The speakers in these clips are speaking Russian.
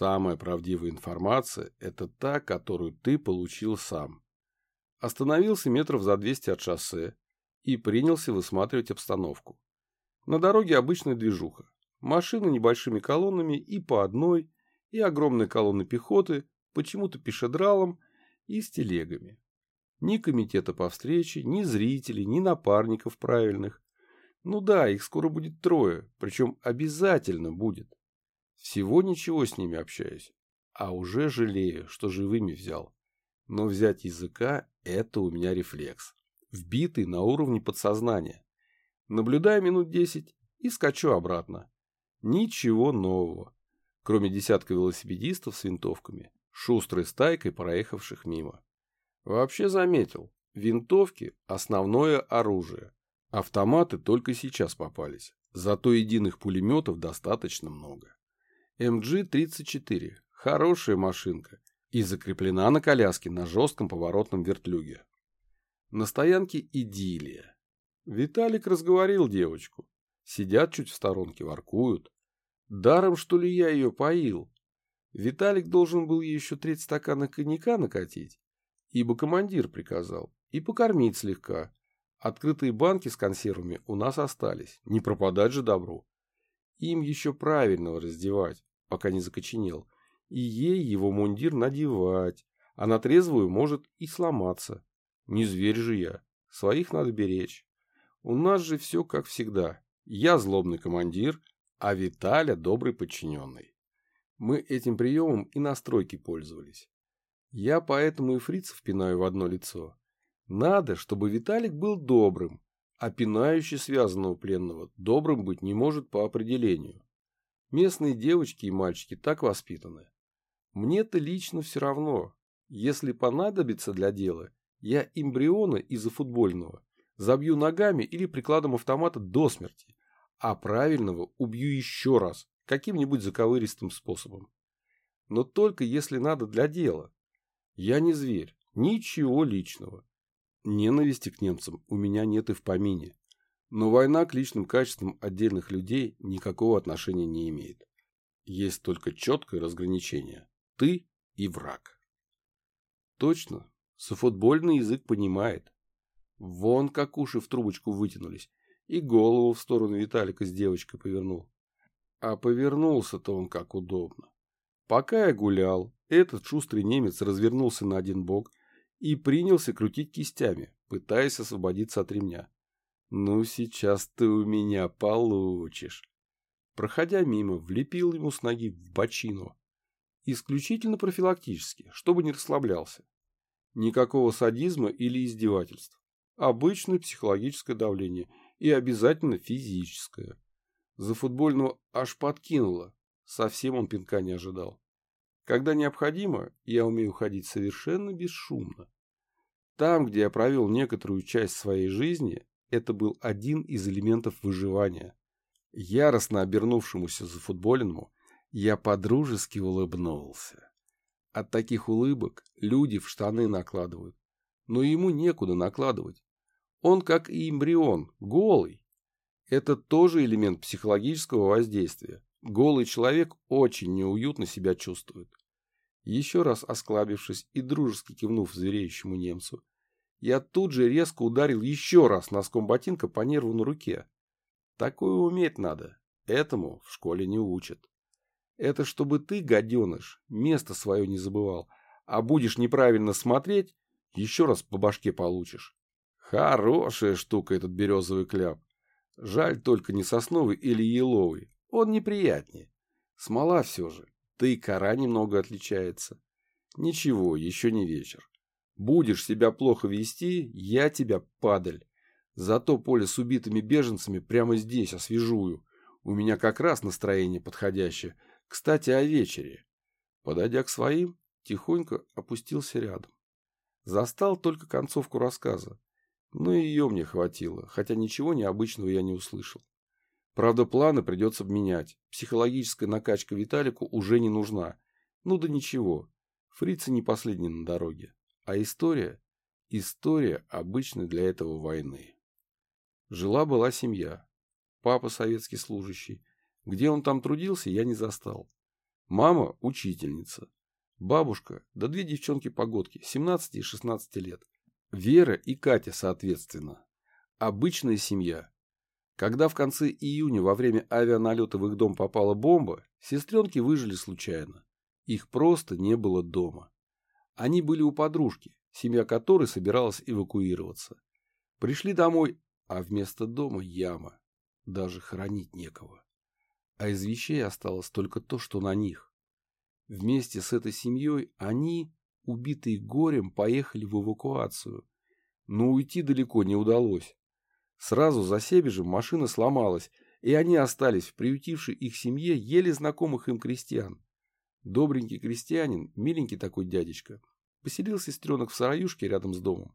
Самая правдивая информация – это та, которую ты получил сам. Остановился метров за 200 от шоссе и принялся высматривать обстановку. На дороге обычная движуха. Машины небольшими колоннами и по одной, и огромные колонны пехоты, почему-то пешедралом и с телегами. Ни комитета по встрече, ни зрителей, ни напарников правильных. Ну да, их скоро будет трое, причем обязательно будет. Всего ничего с ними общаюсь, а уже жалею, что живыми взял. Но взять языка – это у меня рефлекс, вбитый на уровне подсознания. Наблюдаю минут десять и скачу обратно. Ничего нового, кроме десятка велосипедистов с винтовками, шустрой стайкой проехавших мимо. Вообще заметил, винтовки – основное оружие. Автоматы только сейчас попались, зато единых пулеметов достаточно много. МГ-34 – хорошая машинка и закреплена на коляске на жестком поворотном вертлюге. На стоянке идиллия. Виталик разговорил девочку. Сидят чуть в сторонке, воркуют. Даром, что ли, я ее поил. Виталик должен был ей еще треть стакана коньяка накатить, ибо командир приказал, и покормить слегка. Открытые банки с консервами у нас остались, не пропадать же добру. Им еще правильного раздевать, пока не закоченел, и ей его мундир надевать, а на трезвую может и сломаться. Не зверь же я, своих надо беречь. У нас же все как всегда. Я злобный командир, а Виталя добрый подчиненный. Мы этим приемом и на стройке пользовались. Я поэтому и фрицев пинаю в одно лицо. Надо, чтобы Виталик был добрым, а пинающий связанного пленного добрым быть не может по определению. Местные девочки и мальчики так воспитаны. Мне-то лично все равно. Если понадобится для дела, я эмбриона из-за футбольного забью ногами или прикладом автомата до смерти, а правильного убью еще раз, каким-нибудь заковыристым способом. Но только если надо для дела. Я не зверь, ничего личного. Ненависти к немцам у меня нет и в помине. Но война к личным качествам отдельных людей никакого отношения не имеет. Есть только четкое разграничение. Ты и враг. Точно, софутбольный язык понимает. Вон как уши в трубочку вытянулись, и голову в сторону Виталика с девочкой повернул. А повернулся-то он как удобно. Пока я гулял, этот шустрый немец развернулся на один бок и принялся крутить кистями, пытаясь освободиться от ремня. «Ну, сейчас ты у меня получишь». Проходя мимо, влепил ему с ноги в бочину. Исключительно профилактически, чтобы не расслаблялся. Никакого садизма или издевательств. Обычное психологическое давление и обязательно физическое. За футбольного аж подкинуло. Совсем он пинка не ожидал. Когда необходимо, я умею ходить совершенно бесшумно. Там, где я провел некоторую часть своей жизни, это был один из элементов выживания. Яростно обернувшемуся за футболиному, я подружески улыбнулся. От таких улыбок люди в штаны накладывают, но ему некуда накладывать. Он, как и эмбрион, голый. Это тоже элемент психологического воздействия. Голый человек очень неуютно себя чувствует. Еще раз осклабившись и дружески кивнув звереющему немцу, я тут же резко ударил еще раз носком ботинка по нерву на руке. Такое уметь надо. Этому в школе не учат. Это чтобы ты, гаденыш, место свое не забывал, а будешь неправильно смотреть, еще раз по башке получишь. Хорошая штука этот березовый кляп. Жаль только не сосновый или еловый. Он неприятнее. Смола все же да и кора немного отличается. Ничего, еще не вечер. Будешь себя плохо вести, я тебя, падаль. Зато поле с убитыми беженцами прямо здесь освежую. У меня как раз настроение подходящее. Кстати, о вечере. Подойдя к своим, тихонько опустился рядом. Застал только концовку рассказа. Но и ее мне хватило, хотя ничего необычного я не услышал. Правда, планы придется менять. Психологическая накачка Виталику уже не нужна. Ну да ничего. Фрицы не последний на дороге. А история? История обычной для этого войны. Жила-была семья. Папа советский служащий. Где он там трудился, я не застал. Мама – учительница. Бабушка, да две девчонки-погодки, 17 и 16 лет. Вера и Катя, соответственно. Обычная семья. Когда в конце июня во время авианалета в их дом попала бомба, сестренки выжили случайно. Их просто не было дома. Они были у подружки, семья которой собиралась эвакуироваться. Пришли домой, а вместо дома яма. Даже хоронить некого. А из вещей осталось только то, что на них. Вместе с этой семьей они, убитые горем, поехали в эвакуацию. Но уйти далеко не удалось. Сразу за Себежем машина сломалась, и они остались в приютившей их семье еле знакомых им крестьян. Добренький крестьянин, миленький такой дядечка, поселил сестренок в сараюшке рядом с домом,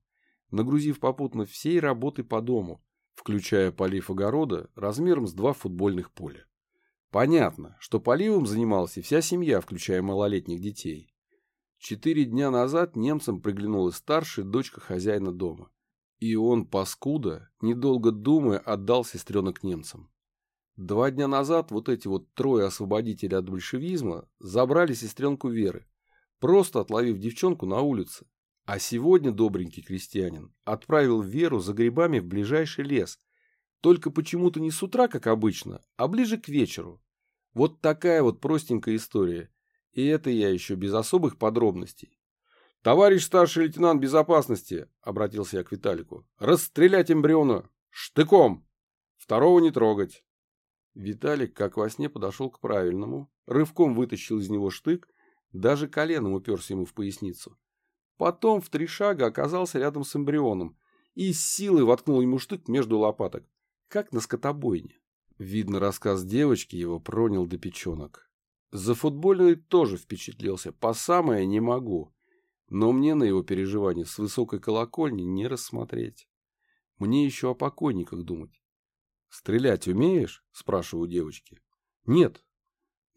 нагрузив попутно всей работы по дому, включая полив огорода размером с два футбольных поля. Понятно, что поливом занималась и вся семья, включая малолетних детей. Четыре дня назад немцам приглянулась старшая дочка хозяина дома. И он, паскуда, недолго думая, отдал сестренок немцам. Два дня назад вот эти вот трое освободителей от большевизма забрали сестренку Веры, просто отловив девчонку на улице. А сегодня добренький крестьянин отправил Веру за грибами в ближайший лес. Только почему-то не с утра, как обычно, а ближе к вечеру. Вот такая вот простенькая история. И это я еще без особых подробностей. «Товарищ старший лейтенант безопасности», — обратился я к Виталику, — «расстрелять эмбриона! Штыком! Второго не трогать!» Виталик, как во сне, подошел к правильному, рывком вытащил из него штык, даже коленом уперся ему в поясницу. Потом в три шага оказался рядом с эмбрионом и с силой воткнул ему штык между лопаток, как на скотобойне. Видно, рассказ девочки его пронял до печенок. За футбольный тоже впечатлился, по самое не могу. Но мне на его переживания с высокой колокольни не рассмотреть. Мне еще о покойниках думать. «Стрелять умеешь?» – спрашиваю девочки. «Нет».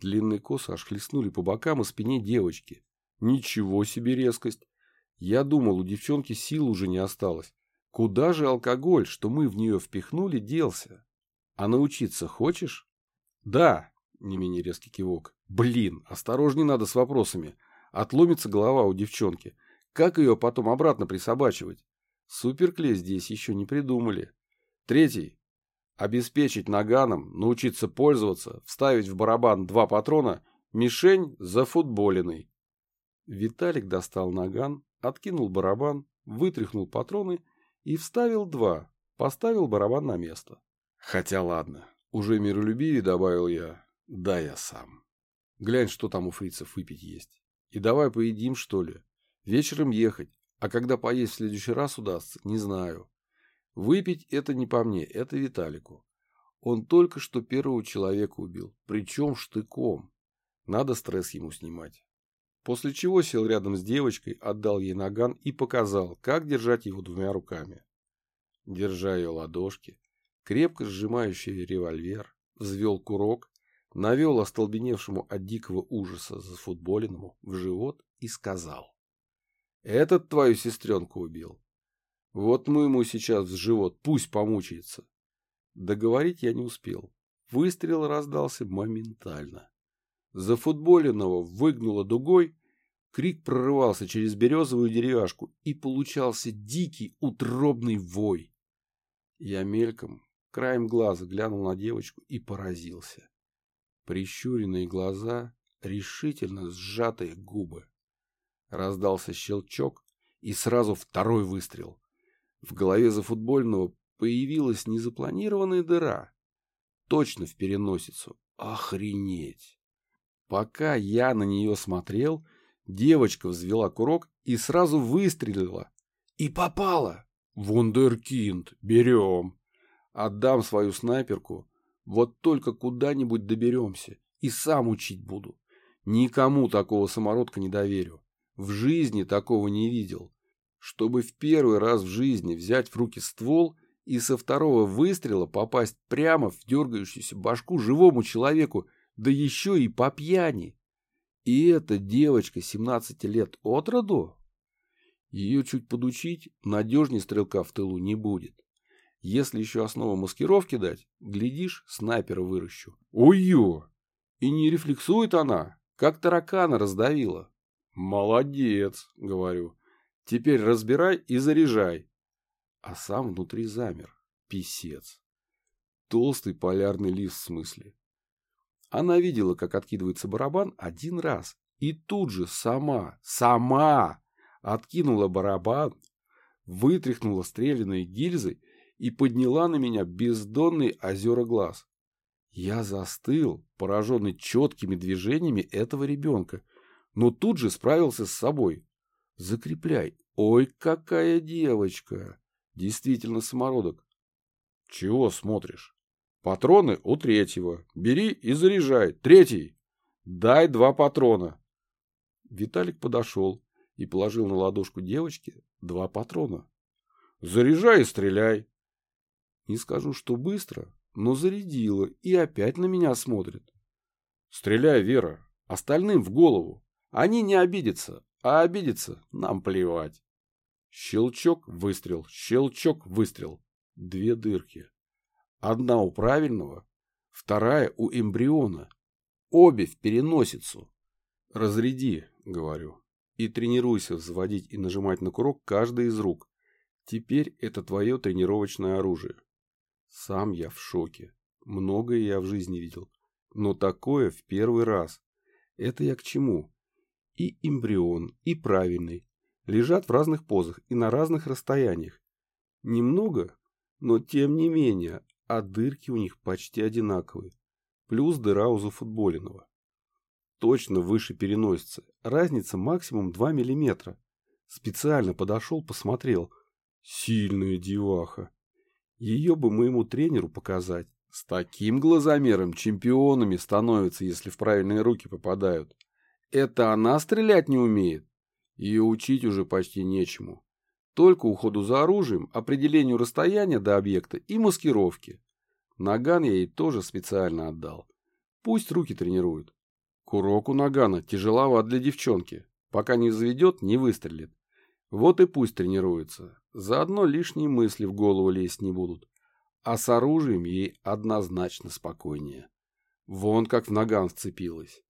Длинные косы аж хлестнули по бокам и спине девочки. Ничего себе резкость. Я думал, у девчонки сил уже не осталось. Куда же алкоголь, что мы в нее впихнули, делся? А научиться хочешь? Да, не менее резкий кивок. Блин, осторожней надо с вопросами. Отломится голова у девчонки. Как ее потом обратно присобачивать? Суперклей здесь еще не придумали. Третий. Обеспечить наганом, научиться пользоваться, вставить в барабан два патрона, мишень зафутболенный. Виталик достал наган, откинул барабан, вытряхнул патроны и вставил два, поставил барабан на место. Хотя ладно, уже миролюбивее добавил я, да я сам. Глянь, что там у фрицев выпить есть. И давай поедим, что ли. Вечером ехать, а когда поесть в следующий раз удастся, не знаю. Выпить это не по мне, это Виталику. Он только что первого человека убил, причем штыком. Надо стресс ему снимать. После чего сел рядом с девочкой, отдал ей наган и показал, как держать его двумя руками. Держа ее ладошки, крепко сжимающий револьвер, взвел курок, навел остолбеневшему от дикого ужаса зафутболенному в живот и сказал. «Этот твою сестренку убил. Вот мы ему сейчас в живот, пусть помучается. Договорить я не успел. Выстрел раздался моментально. Зафутболенного выгнуло дугой, крик прорывался через березовую деревяшку, и получался дикий утробный вой. Я мельком, краем глаза глянул на девочку и поразился. Прищуренные глаза, решительно сжатые губы. Раздался щелчок, и сразу второй выстрел. В голове зафутбольного появилась незапланированная дыра. Точно в переносицу. Охренеть! Пока я на нее смотрел, девочка взвела курок и сразу выстрелила. И попала! Вундеркинд, берем! Отдам свою снайперку. Вот только куда-нибудь доберемся. И сам учить буду. Никому такого самородка не доверю. В жизни такого не видел чтобы в первый раз в жизни взять в руки ствол и со второго выстрела попасть прямо в дергающуюся башку живому человеку, да еще и по пьяни. И эта девочка 17 лет от роду? Ее чуть подучить, надежнее стрелка в тылу не будет. Если еще основу маскировки дать, глядишь, снайпера выращу. Ой-ё! И не рефлексует она, Как таракана раздавила. Молодец, говорю. Теперь разбирай и заряжай. А сам внутри замер. Писец. Толстый полярный лист в смысле. Она видела, как откидывается барабан один раз. И тут же сама, сама откинула барабан, вытряхнула стрелянной гильзой и подняла на меня бездонный озера глаз. Я застыл, пораженный четкими движениями этого ребенка, но тут же справился с собой. Закрепляй. Ой, какая девочка! Действительно самородок. Чего смотришь? Патроны у третьего. Бери и заряжай. Третий. Дай два патрона. Виталик подошел и положил на ладошку девочки два патрона. Заряжай и стреляй. Не скажу, что быстро, но зарядила и опять на меня смотрит. Стреляй, Вера, остальным в голову. Они не обидятся, а обидятся нам плевать. Щелчок, выстрел, щелчок, выстрел. Две дырки. Одна у правильного, вторая у эмбриона. Обе в переносицу. Разряди, говорю, и тренируйся взводить и нажимать на курок каждый из рук. Теперь это твое тренировочное оружие. Сам я в шоке. Многое я в жизни видел. Но такое в первый раз. Это я к чему? И эмбрион, и правильный. Лежат в разных позах и на разных расстояниях. Немного, но тем не менее а дырки у них почти одинаковые. Плюс дыра у зафутболенного. Точно выше переносится. Разница максимум 2 миллиметра. Специально подошел, посмотрел. Сильная деваха. Ее бы моему тренеру показать. С таким глазомером чемпионами становятся, если в правильные руки попадают. Это она стрелять не умеет. Ее учить уже почти нечему. Только уходу за оружием, определению расстояния до объекта и маскировки. Наган я ей тоже специально отдал. Пусть руки тренируют. Курок у Нагана тяжеловат для девчонки. Пока не заведет, не выстрелит. Вот и пусть тренируется. Заодно лишние мысли в голову лезть не будут. А с оружием ей однозначно спокойнее. Вон как в наган вцепилась.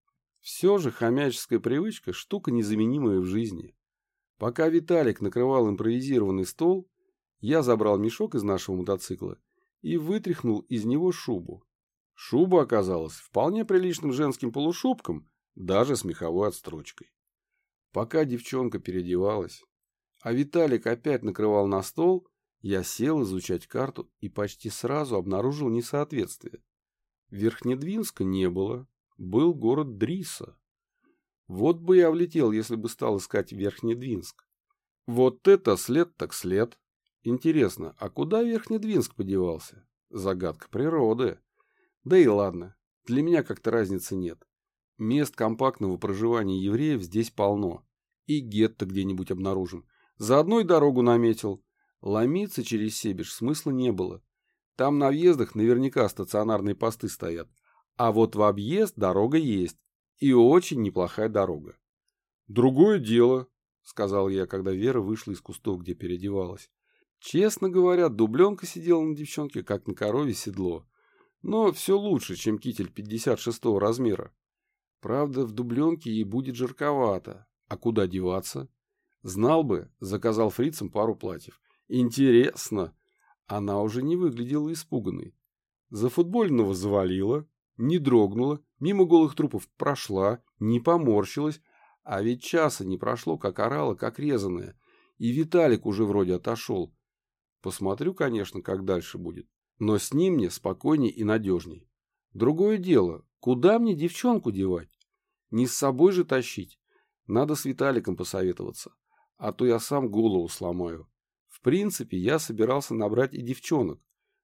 Все же хомяческая привычка – штука незаменимая в жизни. Пока Виталик накрывал импровизированный стол, я забрал мешок из нашего мотоцикла и вытряхнул из него шубу. Шуба оказалась вполне приличным женским полушубком, даже с меховой отстрочкой. Пока девчонка переодевалась, а Виталик опять накрывал на стол, я сел изучать карту и почти сразу обнаружил несоответствие. Верхнедвинска не было, был город Дриса. Вот бы я влетел, если бы стал искать Верхнедвинск. Вот это след так след. Интересно, а куда Верхнедвинск подевался? Загадка природы. Да и ладно, для меня как-то разницы нет. Мест компактного проживания евреев здесь полно. И гетто где-нибудь обнаружим. Заодно и дорогу наметил. Ломиться через Себеж смысла не было. Там на въездах наверняка стационарные посты стоят. А вот в объезд дорога есть. И очень неплохая дорога. Другое дело, сказал я, когда Вера вышла из кустов, где переодевалась. Честно говоря, дубленка сидела на девчонке, как на корове седло. Но все лучше, чем китель 56 размера. Правда, в дубленке ей будет жарковато. А куда деваться? Знал бы, заказал фрицам пару платьев. Интересно. Она уже не выглядела испуганной. За футбольного завалила, не дрогнула, мимо голых трупов прошла, не поморщилась, а ведь часа не прошло, как орала, как резаная. И Виталик уже вроде отошел. Посмотрю, конечно, как дальше будет. Но с ним мне спокойней и надежней. Другое дело, куда мне девчонку девать? Не с собой же тащить. Надо с Виталиком посоветоваться а то я сам голову сломаю. В принципе, я собирался набрать и девчонок,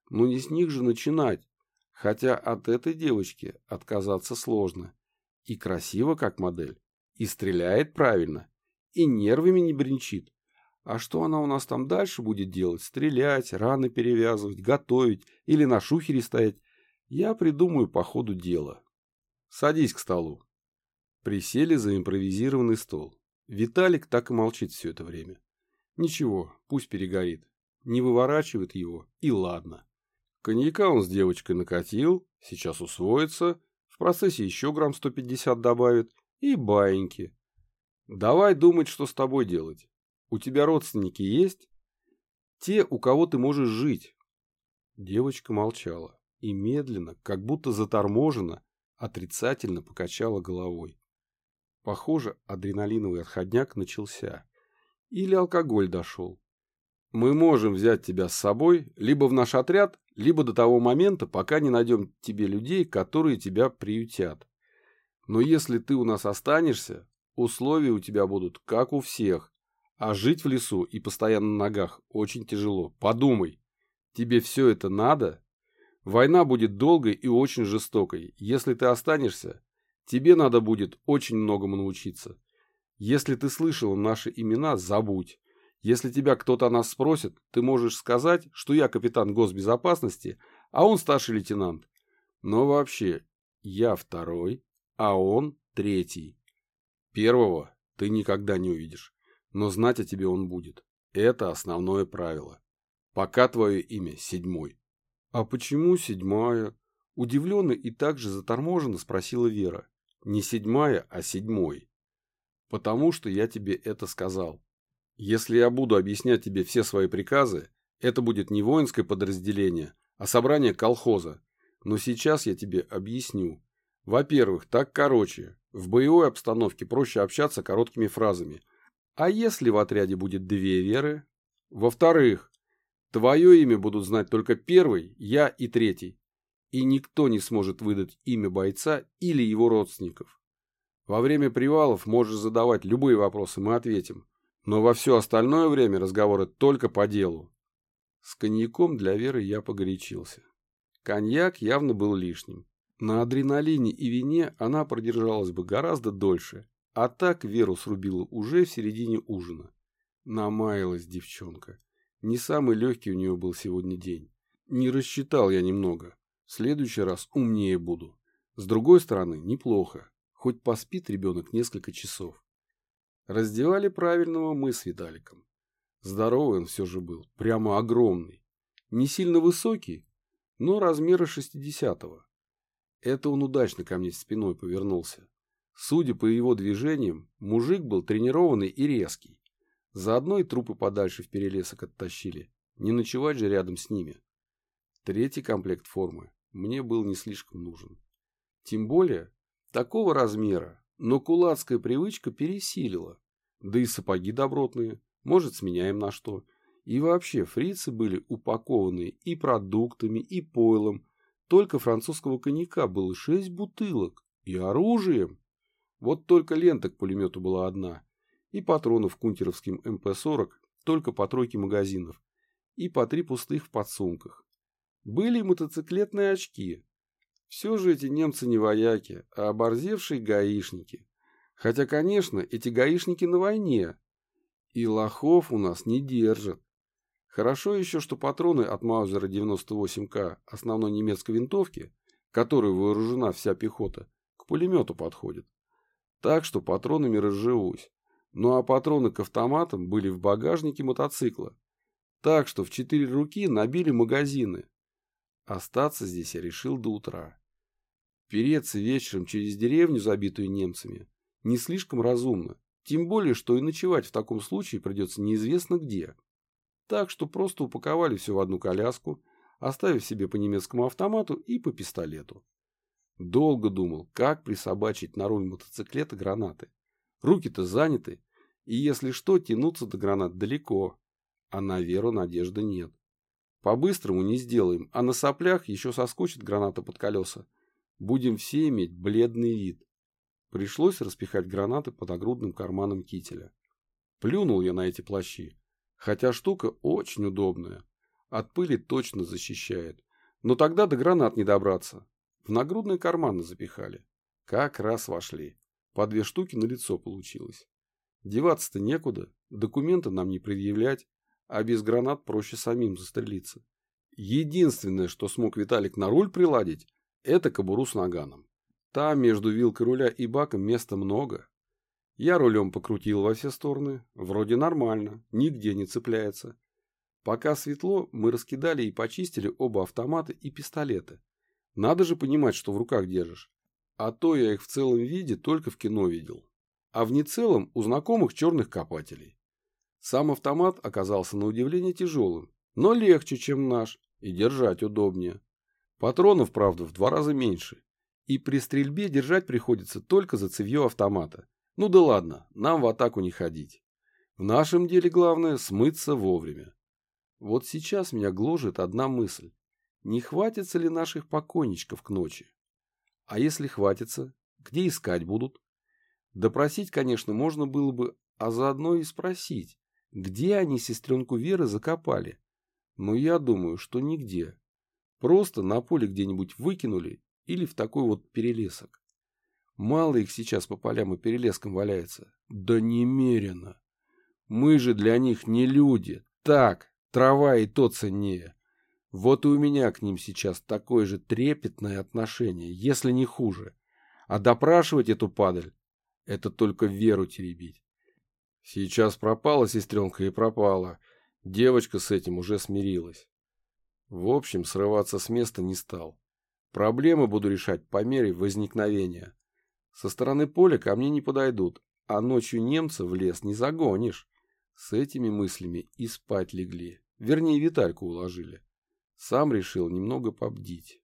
но не с них же начинать, хотя от этой девочки отказаться сложно. И красиво как модель, и стреляет правильно, и нервами не бренчит. А что она у нас там дальше будет делать? Стрелять, раны перевязывать, готовить или на шухере стоять? Я придумаю по ходу дела. Садись к столу. Присели за импровизированный стол. Виталик так и молчит все это время. Ничего, пусть перегорит. Не выворачивает его, и ладно. Коньяка он с девочкой накатил, сейчас усвоится, в процессе еще грамм 150 добавит, И баиньки. Давай думать, что с тобой делать. У тебя родственники есть? Те, у кого ты можешь жить. Девочка молчала и медленно, как будто заторможенно, отрицательно покачала головой. Похоже, адреналиновый отходняк начался. Или алкоголь дошел. Мы можем взять тебя с собой либо в наш отряд, либо до того момента, пока не найдем тебе людей, которые тебя приютят. Но если ты у нас останешься, условия у тебя будут как у всех. А жить в лесу и постоянно на ногах очень тяжело. Подумай, тебе все это надо? Война будет долгой и очень жестокой. Если ты останешься, тебе надо будет очень многому научиться. Если ты слышал наши имена, забудь. Если тебя кто-то о нас спросит, ты можешь сказать, что я капитан госбезопасности, а он старший лейтенант. Но вообще, я второй, а он третий. Первого ты никогда не увидишь, но знать о тебе он будет. Это основное правило. Пока твое имя седьмой. А почему седьмая? Удивленно и также заторможенно спросила Вера. Не седьмая, а седьмой. Потому что я тебе это сказал. Если я буду объяснять тебе все свои приказы, это будет не воинское подразделение, а собрание колхоза. Но сейчас я тебе объясню. Во-первых, так короче. В боевой обстановке проще общаться короткими фразами. А если в отряде будет две веры? Во-вторых, твое имя будут знать только первый, я и третий. И никто не сможет выдать имя бойца или его родственников. Во время привалов можешь задавать любые вопросы, мы ответим. Но во все остальное время разговоры только по делу. С коньяком для Веры я погорячился. Коньяк явно был лишним. На адреналине и вине она продержалась бы гораздо дольше, а так Веру срубила уже в середине ужина. Намаялась девчонка. Не самый легкий у нее был сегодня день. Не рассчитал я немного. В следующий раз умнее буду. С другой стороны, неплохо. Хоть поспит ребенок несколько часов. Раздевали правильного мы с Виталиком. Здоровый он все же был, прямо огромный. Не сильно высокий, но размера шестидесятого. Это он удачно ко мне спиной повернулся. Судя по его движениям, мужик был тренированный и резкий. Заодно и трупы подальше в перелесок оттащили. Не ночевать же рядом с ними. Третий комплект формы мне был не слишком нужен. Тем более, такого размера но кулацкая привычка пересилила. Да и сапоги добротные, может, сменяем на что. И вообще, фрицы были упакованы и продуктами, и пойлом. Только французского коньяка было шесть бутылок. И оружием. Вот только лента к пулемету была одна. И патронов кунтеровским МП-40 только по тройке магазинов. И по три пустых в подсумках. Были мотоциклетные очки, все же эти немцы не вояки, а оборзевшие гаишники. Хотя, конечно, эти гаишники на войне. И лохов у нас не держат. Хорошо еще, что патроны от Маузера 98К основной немецкой винтовки, которой вооружена вся пехота, к пулемету подходят. Так что патронами разживусь. Ну а патроны к автоматам были в багажнике мотоцикла. Так что в четыре руки набили магазины. Остаться здесь я решил до утра. Переться вечером через деревню, забитую немцами, не слишком разумно, тем более, что и ночевать в таком случае придется неизвестно где. Так что просто упаковали все в одну коляску, оставив себе по немецкому автомату и по пистолету. Долго думал, как присобачить на руль мотоциклета гранаты. Руки-то заняты, и если что, тянуться до гранат далеко, а на веру надежды нет. По-быстрому не сделаем, а на соплях еще соскочит граната под колеса, Будем все иметь бледный вид. Пришлось распихать гранаты под огрудным карманом кителя. Плюнул я на эти плащи. Хотя штука очень удобная. От пыли точно защищает. Но тогда до гранат не добраться. В нагрудные карманы запихали. Как раз вошли. По две штуки на лицо получилось. Деваться-то некуда, документы нам не предъявлять, а без гранат проще самим застрелиться. Единственное, что смог Виталик на руль приладить, это кобуру с наганом. Там между вилкой руля и баком места много. Я рулем покрутил во все стороны. Вроде нормально, нигде не цепляется. Пока светло, мы раскидали и почистили оба автомата и пистолеты. Надо же понимать, что в руках держишь. А то я их в целом виде только в кино видел. А в нецелом у знакомых черных копателей. Сам автомат оказался на удивление тяжелым, но легче, чем наш, и держать удобнее. Патронов, правда, в два раза меньше. И при стрельбе держать приходится только за цевье автомата. Ну да ладно, нам в атаку не ходить. В нашем деле главное смыться вовремя. Вот сейчас меня гложет одна мысль. Не хватится ли наших покойничков к ночи? А если хватится, где искать будут? Допросить, конечно, можно было бы, а заодно и спросить, где они сестренку Веры закопали. Но я думаю, что нигде. Просто на поле где-нибудь выкинули или в такой вот перелесок. Мало их сейчас по полям и перелескам валяется. Да немерено. Мы же для них не люди. Так, трава и то ценнее. Вот и у меня к ним сейчас такое же трепетное отношение, если не хуже. А допрашивать эту падаль — это только веру теребить. Сейчас пропала сестренка и пропала. Девочка с этим уже смирилась. В общем, срываться с места не стал. Проблемы буду решать по мере возникновения. Со стороны поля ко мне не подойдут, а ночью немца в лес не загонишь. С этими мыслями и спать легли. Вернее, Витальку уложили. Сам решил немного побдить.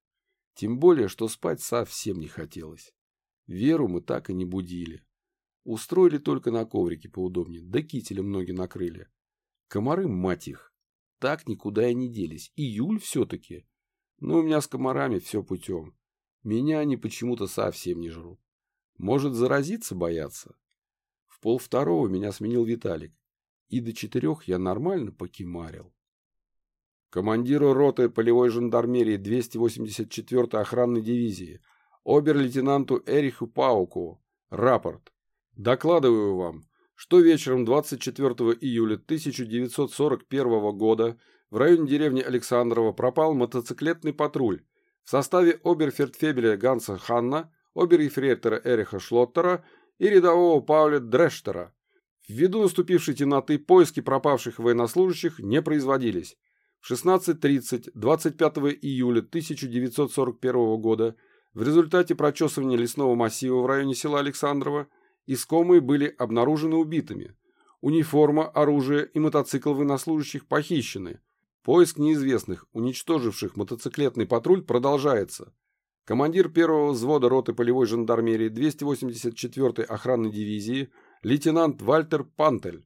Тем более, что спать совсем не хотелось. Веру мы так и не будили. Устроили только на коврике поудобнее, да кителем ноги накрыли. Комары, мать их, так никуда и не делись. Июль все-таки. Но у меня с комарами все путем. Меня они почему-то совсем не жрут. Может, заразиться боятся? В полвторого меня сменил Виталик. И до четырех я нормально покемарил. Командиру роты полевой жандармерии 284-й охранной дивизии, обер-лейтенанту Эриху Пауку, рапорт. Докладываю вам, что вечером 24 июля 1941 года в районе деревни Александрова пропал мотоциклетный патруль в составе оберфельдфебеля Ганса Ханна, обер-ефрейтора Эриха Шлоттера и рядового Пауля Дрештера. Ввиду наступившей темноты поиски пропавших военнослужащих не производились. В 16.30 25 июля 1941 года в результате прочесывания лесного массива в районе села Александрова искомые были обнаружены убитыми. Униформа, оружие и мотоцикл военнослужащих похищены. Поиск неизвестных, уничтоживших мотоциклетный патруль, продолжается. Командир первого взвода роты полевой жандармерии 284-й охранной дивизии лейтенант Вальтер Пантель